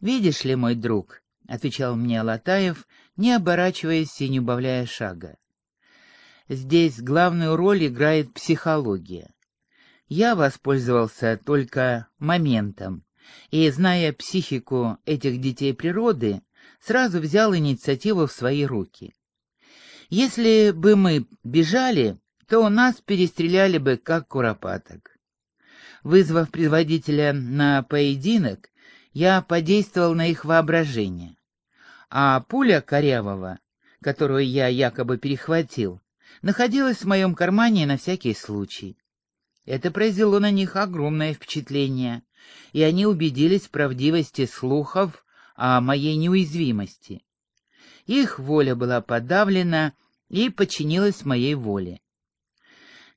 «Видишь ли, мой друг», — отвечал мне Алатаев, не оборачиваясь и не убавляя шага. «Здесь главную роль играет психология. Я воспользовался только моментом, и, зная психику этих детей природы, сразу взял инициативу в свои руки. Если бы мы бежали, то нас перестреляли бы, как куропаток. Вызвав предводителя на поединок, я подействовал на их воображение. А пуля корявого, которую я якобы перехватил, находилась в моем кармане на всякий случай. Это произвело на них огромное впечатление, и они убедились в правдивости слухов о моей неуязвимости. Их воля была подавлена и подчинилась моей воле.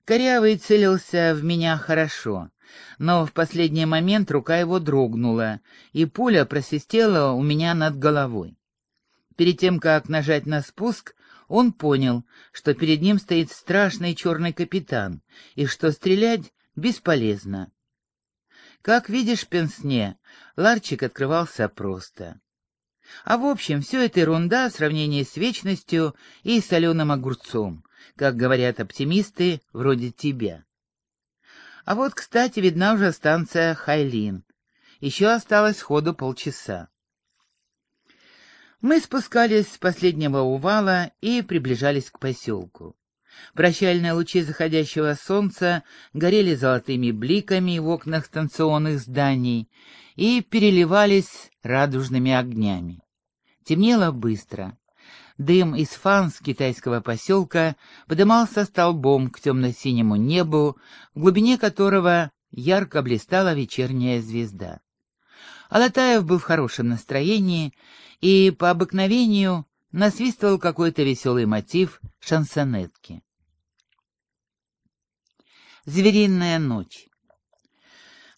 Корявый целился в меня хорошо, но в последний момент рука его дрогнула, и пуля просвистела у меня над головой. Перед тем, как нажать на спуск, он понял, что перед ним стоит страшный черный капитан, и что стрелять бесполезно. Как видишь, пенсне, ларчик открывался просто. А в общем, все это ерунда в сравнении с вечностью и соленым огурцом, как говорят оптимисты вроде тебя. А вот, кстати, видна уже станция Хайлин. Еще осталось ходу полчаса. Мы спускались с последнего увала и приближались к поселку. Прощальные лучи заходящего солнца горели золотыми бликами в окнах станционных зданий и переливались радужными огнями. Темнело быстро. Дым из фан с китайского поселка подымался столбом к темно-синему небу, в глубине которого ярко блистала вечерняя звезда. Алатаев был в хорошем настроении и по обыкновению насвистывал какой-то веселый мотив шансонетки. Звериная ночь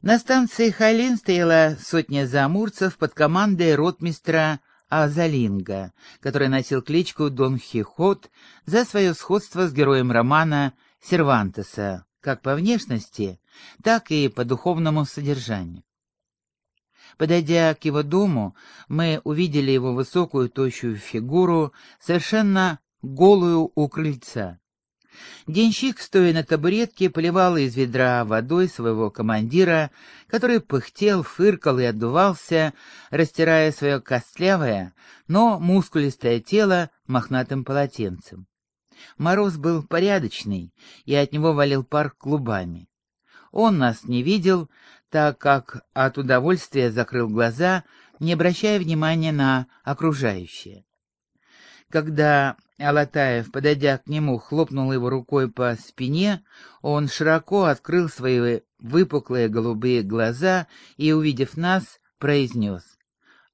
На станции Халин стояла сотня замурцев под командой ротмистра Азалинга, который носил кличку Дон Хихот за свое сходство с героем романа Сервантеса, как по внешности, так и по духовному содержанию. Подойдя к его дому, мы увидели его высокую тощую фигуру, совершенно голую у крыльца. Денщик, стоя на табуретке, поливал из ведра водой своего командира, который пыхтел, фыркал и отдувался, растирая свое костлявое, но мускулистое тело мохнатым полотенцем. Мороз был порядочный, и от него валил пар клубами. Он нас не видел, так как от удовольствия закрыл глаза, не обращая внимания на окружающее. Когда Алатаев, подойдя к нему, хлопнул его рукой по спине, он широко открыл свои выпуклые голубые глаза и, увидев нас, произнес.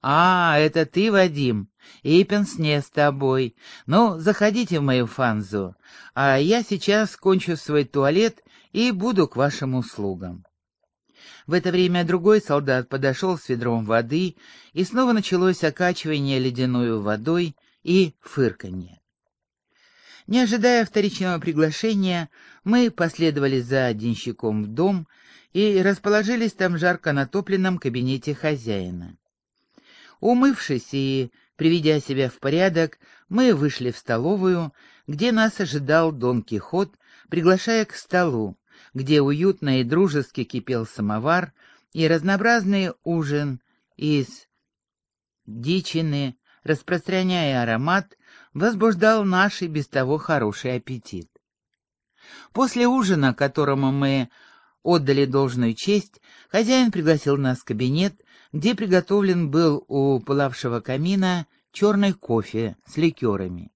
«А, это ты, Вадим? Ипенс не с тобой. Ну, заходите в мою фанзу, а я сейчас кончу свой туалет и буду к вашим услугам». В это время другой солдат подошел с ведром воды, и снова началось окачивание ледяной водой и фырканье. Не ожидая вторичного приглашения, мы последовали за денщиком в дом и расположились там жарко натопленном кабинете хозяина. Умывшись и приведя себя в порядок, мы вышли в столовую, где нас ожидал Дон Кихот, приглашая к столу, где уютно и дружески кипел самовар и разнообразный ужин из дичины, распространяя аромат, возбуждал наш и без того хороший аппетит. После ужина, которому мы отдали должную честь, хозяин пригласил нас в кабинет, где приготовлен был у пылавшего камина черный кофе с ликерами.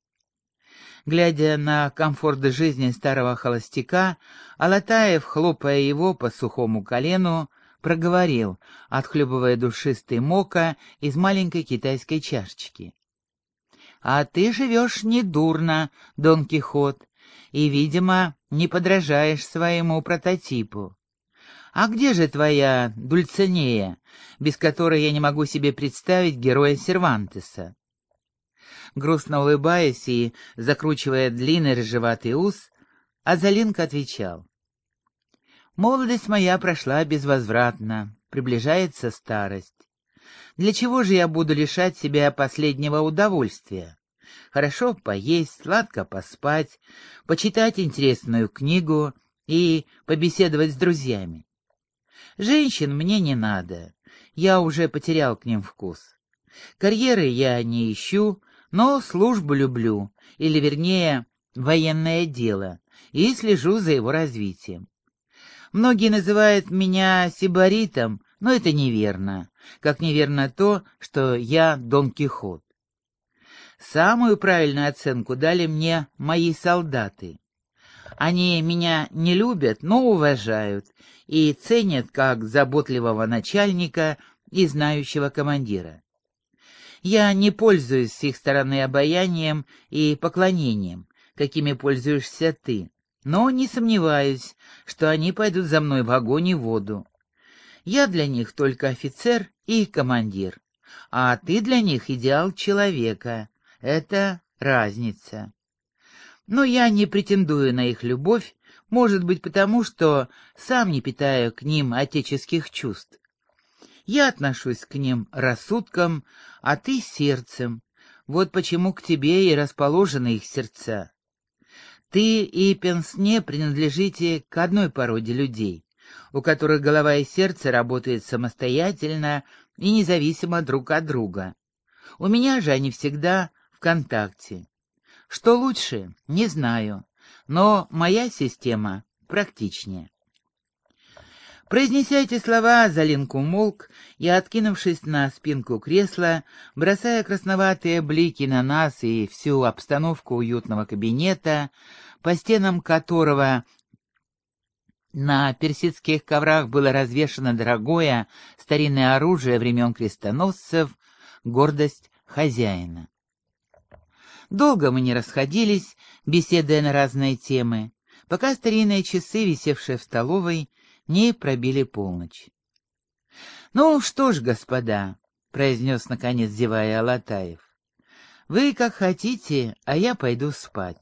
Глядя на комфорт жизни старого холостяка, Алатаев, хлопая его по сухому колену, проговорил, отхлебывая душистый мока из маленькой китайской чашечки. «А ты живешь недурно, Дон Кихот, и, видимо, не подражаешь своему прототипу. А где же твоя Дульцинея, без которой я не могу себе представить героя Сервантеса?» Грустно улыбаясь и закручивая длинный рыжеватый ус, Азалинка отвечал. «Молодость моя прошла безвозвратно, приближается старость. Для чего же я буду лишать себя последнего удовольствия? Хорошо поесть, сладко поспать, почитать интересную книгу и побеседовать с друзьями. Женщин мне не надо, я уже потерял к ним вкус. Карьеры я не ищу, но службу люблю, или, вернее, военное дело, и слежу за его развитием. Многие называют меня сибаритом, но это неверно, как неверно то, что я Дон Кихот. Самую правильную оценку дали мне мои солдаты. Они меня не любят, но уважают и ценят как заботливого начальника и знающего командира. Я не пользуюсь с их стороны обаянием и поклонением, какими пользуешься ты, но не сомневаюсь, что они пойдут за мной в огонь и воду. Я для них только офицер и командир, а ты для них идеал человека. Это разница. Но я не претендую на их любовь, может быть, потому что сам не питаю к ним отеческих чувств. Я отношусь к ним рассудком, а ты сердцем. Вот почему к тебе и расположены их сердца. Ты и Пенсне принадлежите к одной породе людей, у которых голова и сердце работают самостоятельно и независимо друг от друга. У меня же они всегда в контакте. Что лучше, не знаю, но моя система практичнее. Произнеся эти слова, Залинку умолк и, откинувшись на спинку кресла, бросая красноватые блики на нас и всю обстановку уютного кабинета, по стенам которого на персидских коврах было развешано дорогое старинное оружие времен крестоносцев, гордость хозяина. Долго мы не расходились, беседуя на разные темы, пока старинные часы, висевшие в столовой, не пробили полночь. «Ну что ж, господа», — произнес наконец зевая Алатаев, — «вы как хотите, а я пойду спать».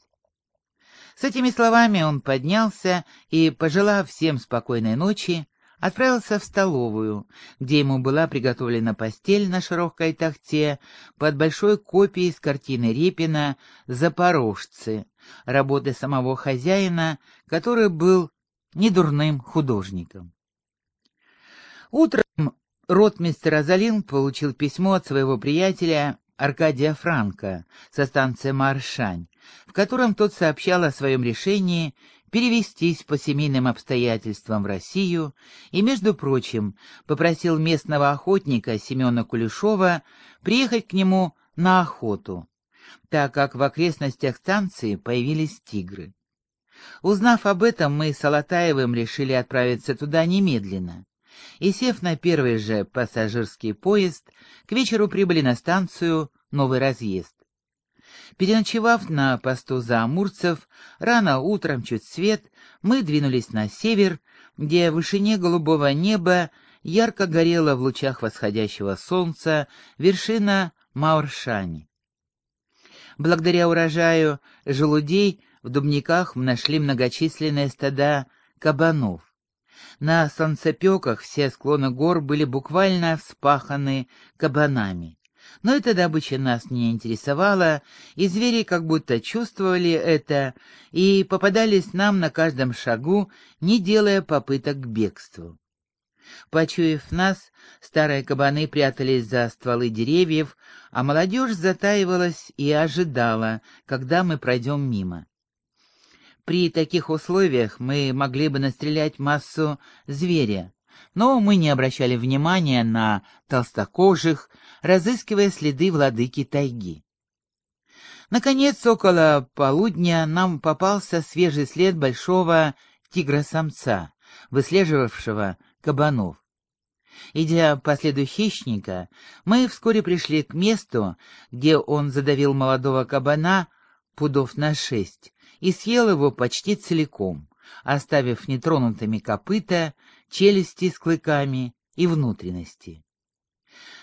С этими словами он поднялся и, пожелав всем спокойной ночи, отправился в столовую, где ему была приготовлена постель на широкой тахте под большой копией с картины Репина «Запорожцы», работы самого хозяина, который был недурным художником. Утром ротмистер Азалин получил письмо от своего приятеля Аркадия Франка со станции Маршань, в котором тот сообщал о своем решении перевестись по семейным обстоятельствам в Россию и, между прочим, попросил местного охотника Семена Кулешова приехать к нему на охоту, так как в окрестностях станции появились тигры. Узнав об этом, мы с Алатаевым решили отправиться туда немедленно. И, сев на первый же пассажирский поезд, к вечеру прибыли на станцию «Новый разъезд». Переночевав на посту за Амурцев, рано утром, чуть свет, мы двинулись на север, где в вышине голубого неба ярко горела в лучах восходящего солнца вершина Мауршани. Благодаря урожаю желудей в Дубниках нашли многочисленные стада кабанов. На солнцепеках все склоны гор были буквально вспаханы кабанами. Но эта добыча нас не интересовала, и звери как будто чувствовали это и попадались нам на каждом шагу, не делая попыток к бегству. Почуяв нас, старые кабаны прятались за стволы деревьев, а молодежь затаивалась и ожидала, когда мы пройдем мимо. При таких условиях мы могли бы настрелять массу зверя, но мы не обращали внимания на толстокожих, разыскивая следы владыки тайги. Наконец, около полудня нам попался свежий след большого тигра-самца, выслеживавшего кабанов. Идя по следу хищника, мы вскоре пришли к месту, где он задавил молодого кабана пудов на шесть, и съел его почти целиком, оставив нетронутыми копыта, челюсти с клыками и внутренности.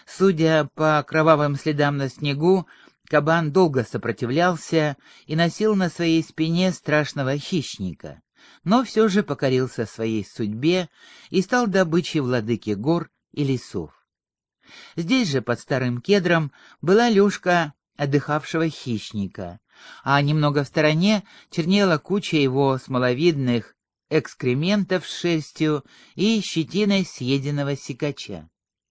Судя по кровавым следам на снегу, кабан долго сопротивлялся и носил на своей спине страшного хищника, но все же покорился своей судьбе и стал добычей владыки гор и лесов. Здесь же, под старым кедром, была люшка отдыхавшего хищника, а немного в стороне чернела куча его смоловидных экскрементов с шерстью и щетиной съеденного сикача.